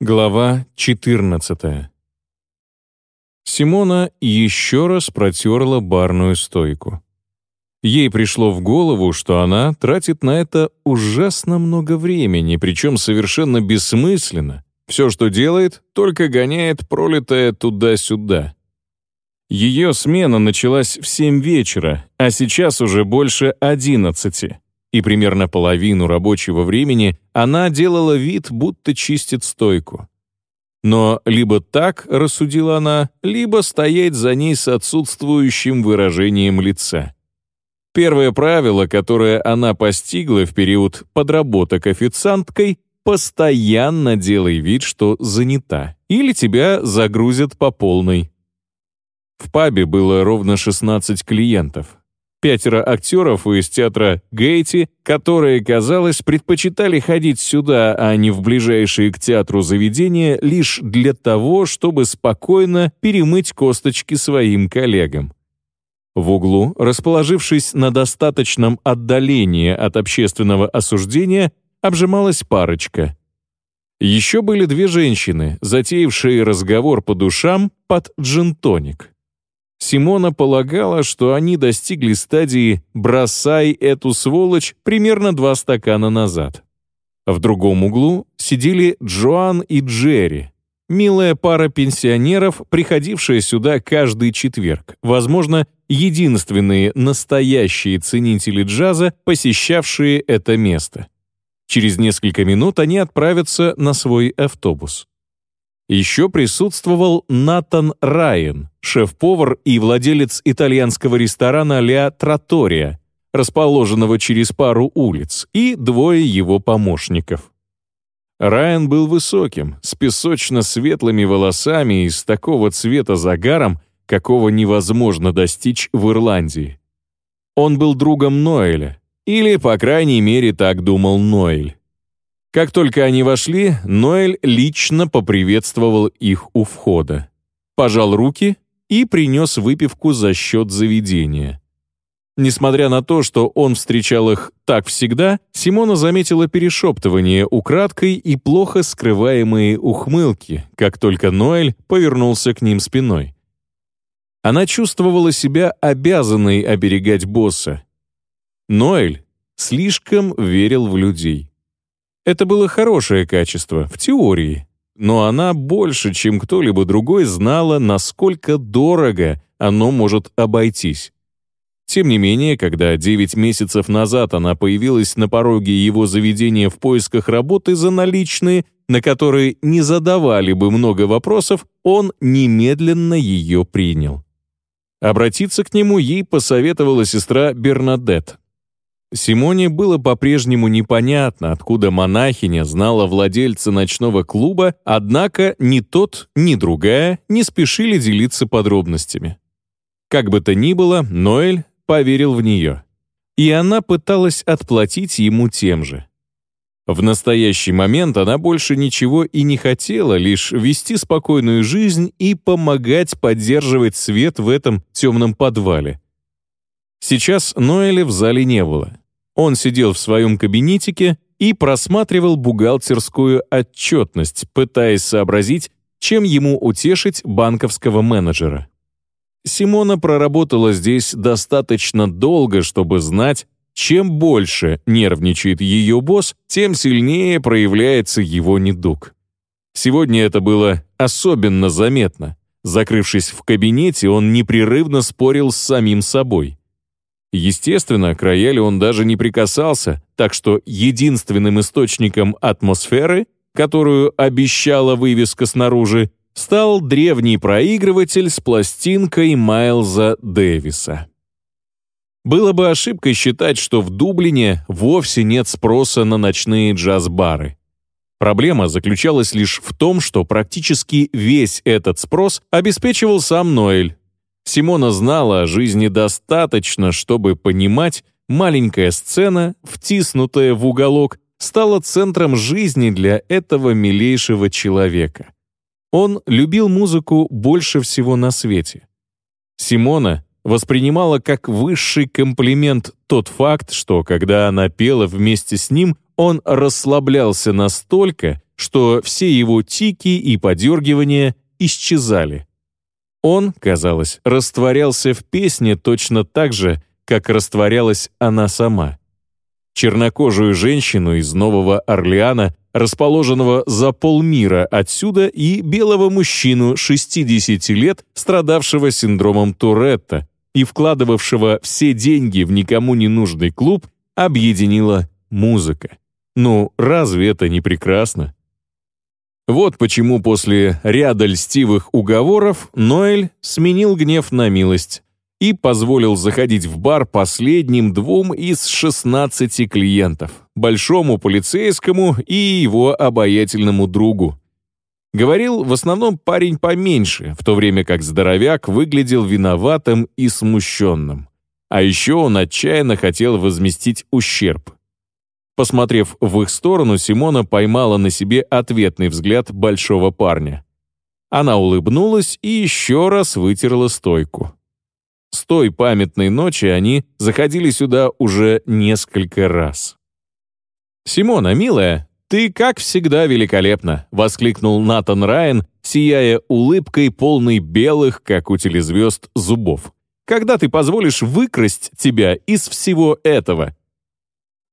Глава 14 Симона еще раз протерла барную стойку. Ей пришло в голову, что она тратит на это ужасно много времени, причем совершенно бессмысленно. Все, что делает, только гоняет пролитое туда-сюда. Ее смена началась в семь вечера, а сейчас уже больше одиннадцати и примерно половину рабочего времени она делала вид, будто чистит стойку. Но либо так, рассудила она, либо стоять за ней с отсутствующим выражением лица. Первое правило, которое она постигла в период подработок официанткой, постоянно делай вид, что занята, или тебя загрузят по полной. В пабе было ровно 16 клиентов, пятеро актеров из театра Гейти, которые, казалось, предпочитали ходить сюда, а не в ближайшие к театру заведения, лишь для того, чтобы спокойно перемыть косточки своим коллегам. В углу, расположившись на достаточном отдалении от общественного осуждения, обжималась парочка. Еще были две женщины, затеявшие разговор по душам под джинтоник. Симона полагала, что они достигли стадии «бросай эту сволочь» примерно два стакана назад. В другом углу сидели Джоан и Джерри, милая пара пенсионеров, приходившая сюда каждый четверг, возможно, единственные настоящие ценители джаза, посещавшие это место. Через несколько минут они отправятся на свой автобус. Еще присутствовал Натан Райан, шеф-повар и владелец итальянского ресторана «Ля Тратория», расположенного через пару улиц, и двое его помощников. Райан был высоким, с песочно-светлыми волосами и с такого цвета загаром, какого невозможно достичь в Ирландии. Он был другом Ноэля, или, по крайней мере, так думал Ноэль. Как только они вошли, Ноэль лично поприветствовал их у входа, пожал руки и принес выпивку за счет заведения. Несмотря на то, что он встречал их так всегда, Симона заметила перешептывание украдкой и плохо скрываемые ухмылки, как только Ноэль повернулся к ним спиной. Она чувствовала себя обязанной оберегать босса. Ноэль слишком верил в людей. Это было хорошее качество, в теории, но она больше, чем кто-либо другой, знала, насколько дорого оно может обойтись. Тем не менее, когда 9 месяцев назад она появилась на пороге его заведения в поисках работы за наличные, на которые не задавали бы много вопросов, он немедленно ее принял. Обратиться к нему ей посоветовала сестра Бернадет, Симоне было по-прежнему непонятно, откуда монахиня знала владельца ночного клуба, однако ни тот, ни другая не спешили делиться подробностями. Как бы то ни было, Ноэль поверил в нее. И она пыталась отплатить ему тем же. В настоящий момент она больше ничего и не хотела, лишь вести спокойную жизнь и помогать поддерживать свет в этом темном подвале — Сейчас Ноэля в зале не было. Он сидел в своем кабинетике и просматривал бухгалтерскую отчетность, пытаясь сообразить, чем ему утешить банковского менеджера. Симона проработала здесь достаточно долго, чтобы знать, чем больше нервничает ее босс, тем сильнее проявляется его недуг. Сегодня это было особенно заметно. Закрывшись в кабинете, он непрерывно спорил с самим собой. Естественно, к роялю он даже не прикасался, так что единственным источником атмосферы, которую обещала вывеска снаружи, стал древний проигрыватель с пластинкой Майлза Дэвиса. Было бы ошибкой считать, что в Дублине вовсе нет спроса на ночные джаз-бары. Проблема заключалась лишь в том, что практически весь этот спрос обеспечивал сам Ноэль, Симона знала о жизни достаточно, чтобы понимать, маленькая сцена, втиснутая в уголок, стала центром жизни для этого милейшего человека. Он любил музыку больше всего на свете. Симона воспринимала как высший комплимент тот факт, что когда она пела вместе с ним, он расслаблялся настолько, что все его тики и подергивания исчезали. Он, казалось, растворялся в песне точно так же, как растворялась она сама. Чернокожую женщину из Нового Орлеана, расположенного за полмира отсюда, и белого мужчину 60 лет, страдавшего синдромом Туретта и вкладывавшего все деньги в никому не нужный клуб, объединила музыка. Ну, разве это не прекрасно? Вот почему после ряда льстивых уговоров Ноэль сменил гнев на милость и позволил заходить в бар последним двум из 16 клиентов, большому полицейскому и его обаятельному другу. Говорил в основном парень поменьше, в то время как здоровяк выглядел виноватым и смущенным. А еще он отчаянно хотел возместить ущерб. Посмотрев в их сторону, Симона поймала на себе ответный взгляд большого парня. Она улыбнулась и еще раз вытерла стойку. С той памятной ночи они заходили сюда уже несколько раз. «Симона, милая, ты, как всегда, великолепна!» — воскликнул Натан Райан, сияя улыбкой, полной белых, как у телезвезд, зубов. «Когда ты позволишь выкрасть тебя из всего этого?»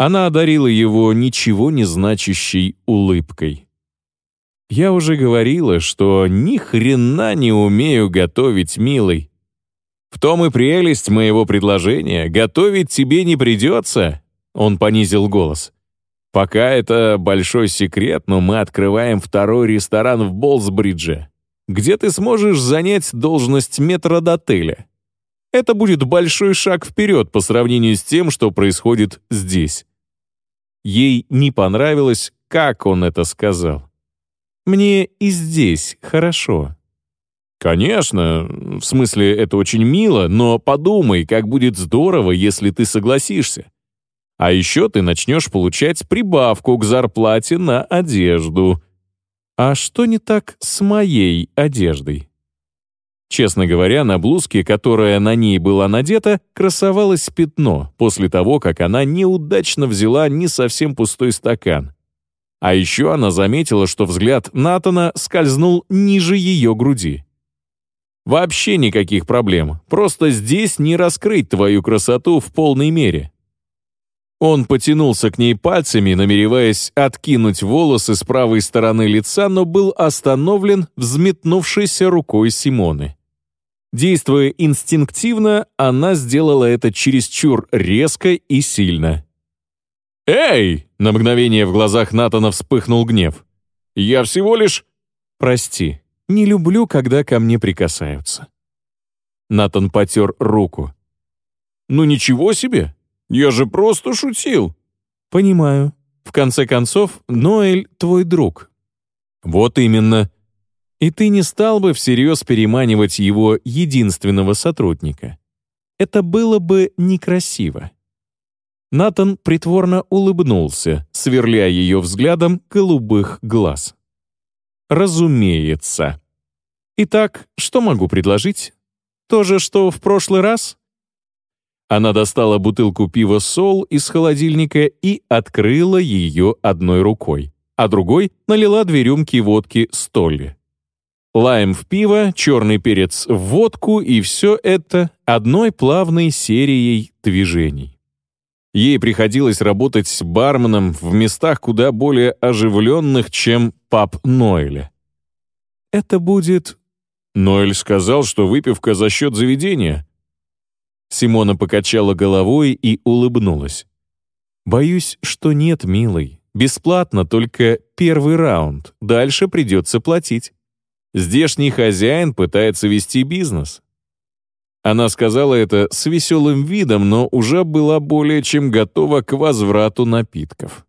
Она одарила его ничего не значащей улыбкой. «Я уже говорила, что ни хрена не умею готовить, милый. В том и прелесть моего предложения. Готовить тебе не придется», — он понизил голос. «Пока это большой секрет, но мы открываем второй ресторан в Болсбридже, где ты сможешь занять должность метродотеля. Это будет большой шаг вперед по сравнению с тем, что происходит здесь. Ей не понравилось, как он это сказал. «Мне и здесь хорошо». «Конечно, в смысле, это очень мило, но подумай, как будет здорово, если ты согласишься. А еще ты начнешь получать прибавку к зарплате на одежду. А что не так с моей одеждой?» Честно говоря, на блузке, которая на ней была надета, красовалось пятно после того, как она неудачно взяла не совсем пустой стакан. А еще она заметила, что взгляд Натана скользнул ниже ее груди. Вообще никаких проблем, просто здесь не раскрыть твою красоту в полной мере. Он потянулся к ней пальцами, намереваясь откинуть волосы с правой стороны лица, но был остановлен взметнувшейся рукой Симоны. Действуя инстинктивно, она сделала это чересчур резко и сильно. «Эй!» — на мгновение в глазах Натана вспыхнул гнев. «Я всего лишь...» «Прости, не люблю, когда ко мне прикасаются». Натан потер руку. «Ну ничего себе! Я же просто шутил!» «Понимаю. В конце концов, Ноэль — твой друг». «Вот именно. И ты не стал бы всерьез переманивать его единственного сотрудника. Это было бы некрасиво. Натан притворно улыбнулся, сверля ее взглядом голубых глаз. «Разумеется. Итак, что могу предложить? То же, что в прошлый раз?» Она достала бутылку пива «Сол» из холодильника и открыла ее одной рукой, а другой налила две рюмки водки «Столли». Лайм в пиво, черный перец в водку и все это одной плавной серией движений. Ей приходилось работать с барменом в местах куда более оживленных, чем паб Нойля. «Это будет...» Нойль сказал, что выпивка за счет заведения. Симона покачала головой и улыбнулась. «Боюсь, что нет, милый. Бесплатно только первый раунд. Дальше придется платить». Здешний хозяин пытается вести бизнес. Она сказала это с веселым видом, но уже была более чем готова к возврату напитков.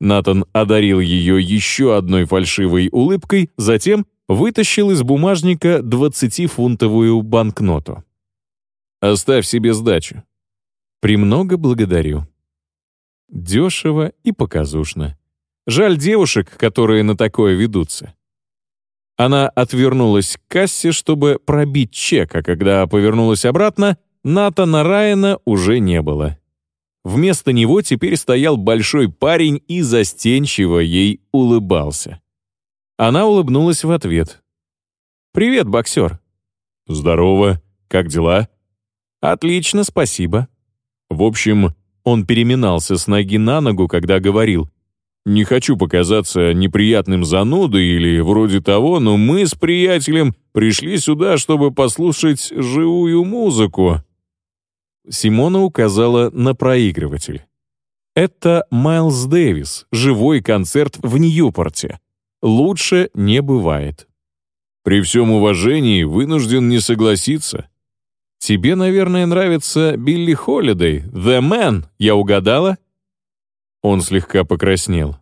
Натан одарил ее еще одной фальшивой улыбкой, затем вытащил из бумажника 20-фунтовую банкноту. «Оставь себе сдачу». «Премного благодарю». Дешево и показушно. Жаль девушек, которые на такое ведутся. Она отвернулась к кассе, чтобы пробить чек, а когда повернулась обратно, Натана Райана уже не было. Вместо него теперь стоял большой парень и застенчиво ей улыбался. Она улыбнулась в ответ. «Привет, боксер». «Здорово. Как дела?» «Отлично, спасибо». В общем, он переминался с ноги на ногу, когда говорил «Не хочу показаться неприятным занудой или вроде того, но мы с приятелем пришли сюда, чтобы послушать живую музыку». Симона указала на проигрыватель. Это Майлз Дэвис, живой концерт в Ньюпорте. Лучше не бывает. При всем уважении вынужден не согласиться. Тебе, наверное, нравится Билли Холидей, The Man, я угадала? Он слегка покраснел.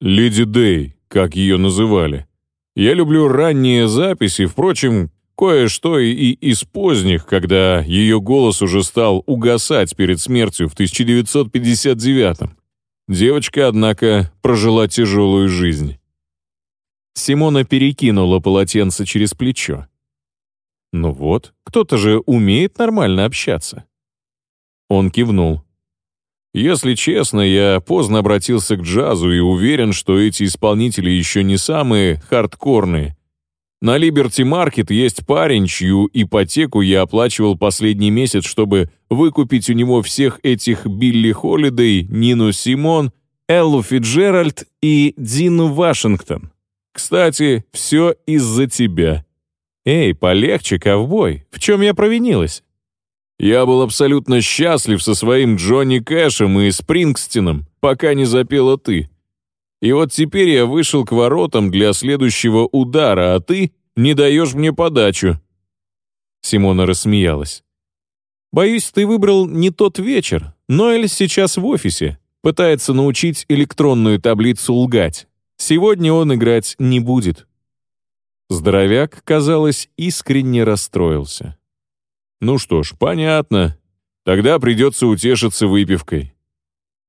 Леди Дэй, как ее называли. Я люблю ранние записи, впрочем, Кое-что и из поздних, когда ее голос уже стал угасать перед смертью в 1959-м. Девочка, однако, прожила тяжелую жизнь. Симона перекинула полотенце через плечо. «Ну вот, кто-то же умеет нормально общаться». Он кивнул. «Если честно, я поздно обратился к джазу и уверен, что эти исполнители еще не самые хардкорные, на Либерти Маркет есть парень, чью ипотеку я оплачивал последний месяц, чтобы выкупить у него всех этих Билли Холидей, Нину Симон, Эллу Фиджеральд и Дину Вашингтон. Кстати, все из-за тебя. Эй, полегче, ковбой, в чем я провинилась? Я был абсолютно счастлив со своим Джонни Кэшем и Спрингстином, пока не запела ты. И вот теперь я вышел к воротам для следующего удара, а ты не даешь мне подачу». Симона рассмеялась. «Боюсь, ты выбрал не тот вечер. Ноэль сейчас в офисе. Пытается научить электронную таблицу лгать. Сегодня он играть не будет». Здоровяк, казалось, искренне расстроился. «Ну что ж, понятно. Тогда придется утешиться выпивкой.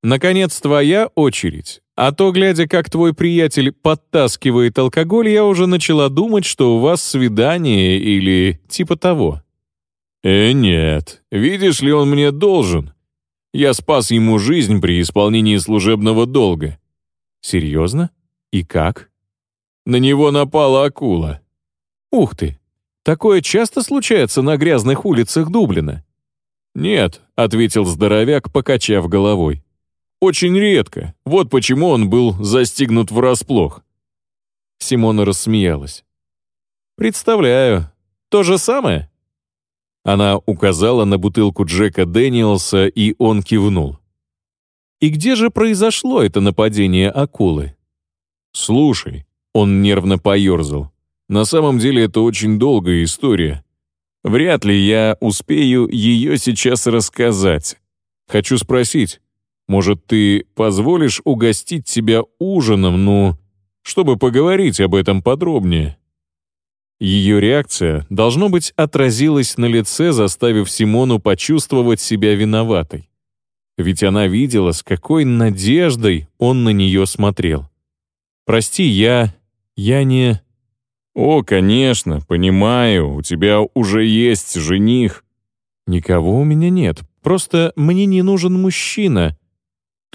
Наконец, твоя очередь. А то, глядя, как твой приятель подтаскивает алкоголь, я уже начала думать, что у вас свидание или типа того». «Э, нет. Видишь ли, он мне должен. Я спас ему жизнь при исполнении служебного долга». «Серьезно? И как?» «На него напала акула». «Ух ты! Такое часто случается на грязных улицах Дублина?» «Нет», — ответил здоровяк, покачав головой. Очень редко. Вот почему он был застигнут врасплох». Симона рассмеялась. «Представляю. То же самое?» Она указала на бутылку Джека Дэниелса, и он кивнул. «И где же произошло это нападение акулы?» «Слушай», — он нервно поерзал, «на самом деле это очень долгая история. Вряд ли я успею ее сейчас рассказать. Хочу спросить, может, ты позволишь угостить тебя ужином, ну, чтобы поговорить об этом подробнее?» Ее реакция, должно быть, отразилась на лице, заставив Симону почувствовать себя виноватой. Ведь она видела, с какой надеждой он на нее смотрел. «Прости, я... я не...» «О, конечно, понимаю, у тебя уже есть жених». «Никого у меня нет, просто мне не нужен мужчина»,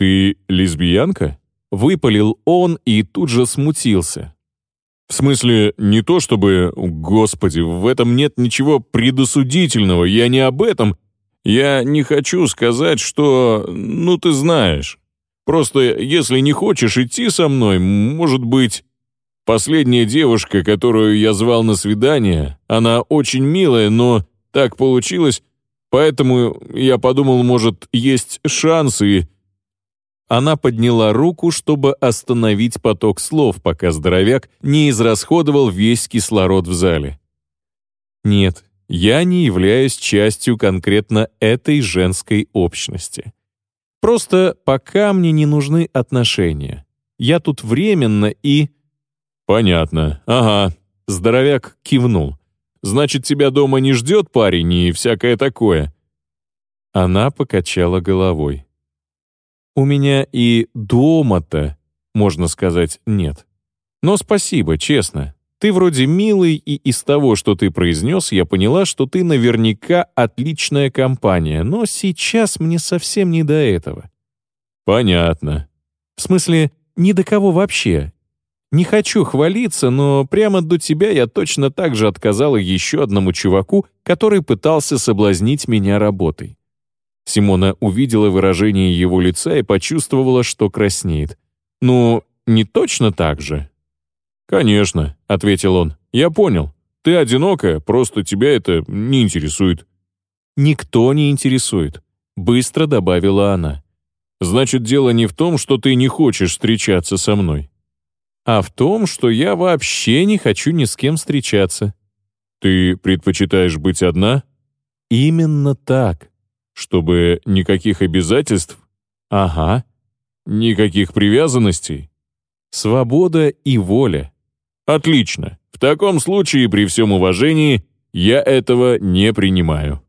«Ты лесбиянка?» — выпалил он и тут же смутился. «В смысле, не то чтобы... Господи, в этом нет ничего предосудительного, я не об этом. Я не хочу сказать, что... Ну, ты знаешь. Просто, если не хочешь идти со мной, может быть... Последняя девушка, которую я звал на свидание, она очень милая, но так получилось, поэтому я подумал, может, есть шансы она подняла руку, чтобы остановить поток слов, пока здоровяк не израсходовал весь кислород в зале. «Нет, я не являюсь частью конкретно этой женской общности. Просто пока мне не нужны отношения. Я тут временно и...» «Понятно. Ага». Здоровяк кивнул. «Значит, тебя дома не ждет парень и всякое такое?» Она покачала головой. У меня и дома-то, можно сказать, нет. Но спасибо, честно. Ты вроде милый, и из того, что ты произнес, я поняла, что ты наверняка отличная компания, но сейчас мне совсем не до этого». «Понятно». «В смысле, ни до кого вообще. Не хочу хвалиться, но прямо до тебя я точно так же отказала еще одному чуваку, который пытался соблазнить меня работой. Симона увидела выражение его лица и почувствовала, что краснеет. «Ну, не точно так же?» «Конечно», — ответил он. «Я понял. Ты одинокая, просто тебя это не интересует». «Никто не интересует», — быстро добавила она. «Значит, дело не в том, что ты не хочешь встречаться со мной а в том, что я вообще не хочу ни с кем встречаться. Ты предпочитаешь быть одна? Именно так. Чтобы никаких обязательств? Ага. Никаких привязанностей? Свобода и воля. Отлично. В таком случае, при всем уважении, я этого не принимаю.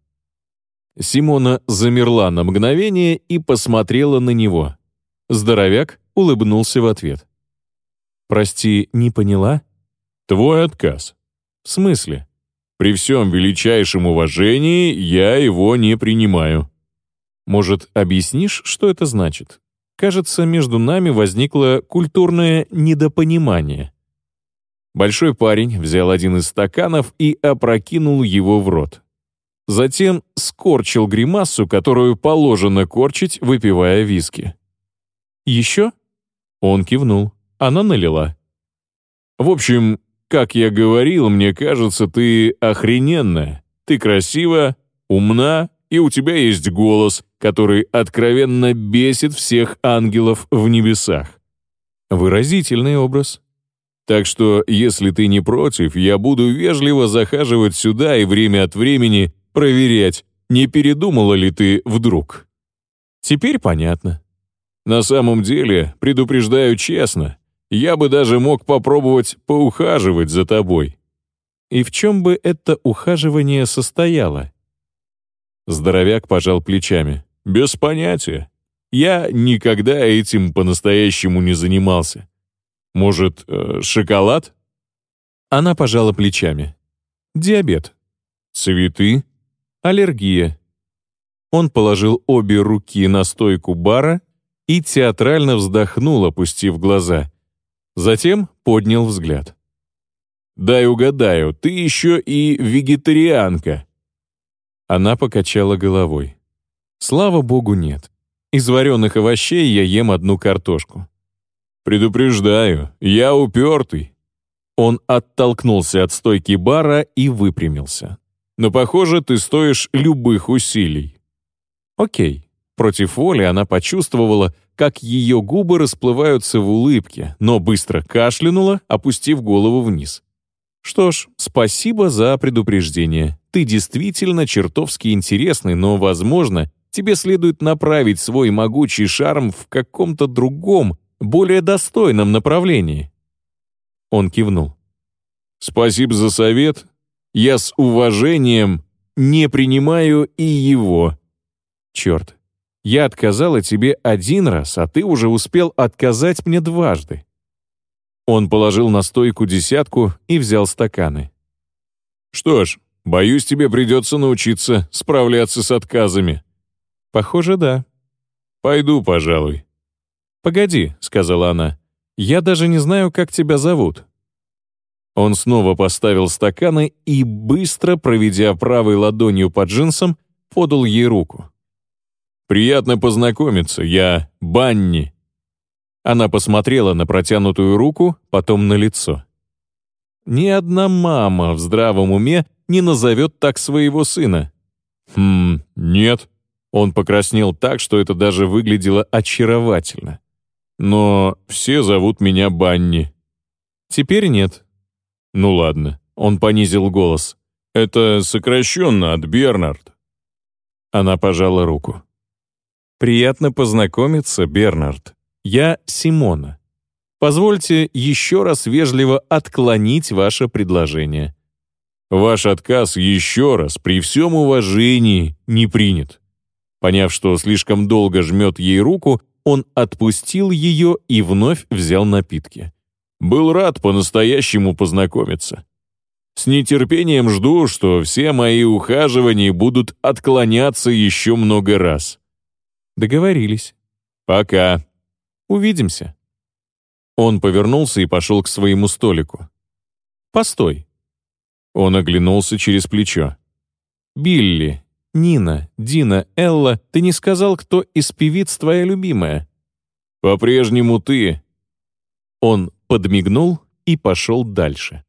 Симона замерла на мгновение и посмотрела на него. Здоровяк улыбнулся в ответ. «Прости, не поняла?» «Твой отказ». «В смысле?» «При всем величайшем уважении я его не принимаю». «Может, объяснишь, что это значит?» Кажется, между нами возникло культурное недопонимание. Большой парень взял один из стаканов и опрокинул его в рот. Затем скорчил гримасу, которую положено корчить, выпивая виски. «Еще?» Он кивнул. Она налила. «В общем, как я говорил, мне кажется, ты охрененная. Ты красива, умна, и у тебя есть голос, который откровенно бесит всех ангелов в небесах. Выразительный образ. Так что, если ты не против, я буду вежливо захаживать сюда и время от времени проверять, не передумала ли ты вдруг. Теперь понятно. На самом деле, предупреждаю честно, я бы даже мог попробовать поухаживать за тобой. И в чем бы это ухаживание состояло? Здоровяк пожал плечами. Без понятия. Я никогда этим по-настоящему не занимался. Может, э, шоколад? Она пожала плечами. Диабет. Цветы. Аллергия. Он положил обе руки на стойку бара и театрально вздохнул, опустив глаза. Затем поднял взгляд. «Дай угадаю, ты еще и вегетарианка». Она покачала головой. «Слава богу, нет. Из вареных овощей я ем одну картошку». «Предупреждаю, я упертый». Он оттолкнулся от стойки бара и выпрямился. «Но, похоже, ты стоишь любых усилий». «Окей». Против воли она почувствовала, как ее губы расплываются в улыбке, но быстро кашлянула, опустив голову вниз. «Что ж, спасибо за предупреждение. Ты действительно чертовски интересный, но, возможно, тебе следует направить свой могучий шарм в каком-то другом, более достойном направлении». Он кивнул. «Спасибо за совет. Я с уважением не принимаю и его». «Черт, я отказала тебе один раз, а ты уже успел отказать мне дважды». Он положил на стойку десятку и взял стаканы. «Что ж, боюсь, тебе придется научиться справляться с отказами». «Похоже, да». «Пойду, пожалуй». «Погоди», — сказала она. «Я даже не знаю, как тебя зовут». Он снова поставил стаканы и, быстро проведя правой ладонью по джинсам, подал ей руку. «Приятно познакомиться, я Банни». Она посмотрела на протянутую руку, потом на лицо. Ни одна мама в здравом уме не назовет так своего сына. «Хм, нет». Он покраснел так, что это даже выглядело очаровательно. «Но все зовут меня Банни». «Теперь нет». «Ну ладно», — он понизил голос. «Это сокращенно от Бернард». Она пожала руку. Приятно познакомиться, Бернард. Я Симона. Позвольте еще раз вежливо отклонить ваше предложение. Ваш отказ еще раз, при всем уважении, не принят. Поняв, что слишком долго жмет ей руку, он отпустил ее и вновь взял напитки. Был рад по-настоящему познакомиться. С нетерпением жду, что все мои ухаживания будут отклоняться еще много раз. Договорились. Пока. Увидимся. Он повернулся и пошел к своему столику. Постой. Он оглянулся через плечо. Билли, Нина, Дина, Элла, ты не сказал, кто из певиц твоя любимая? По-прежнему ты. Он подмигнул и пошел дальше.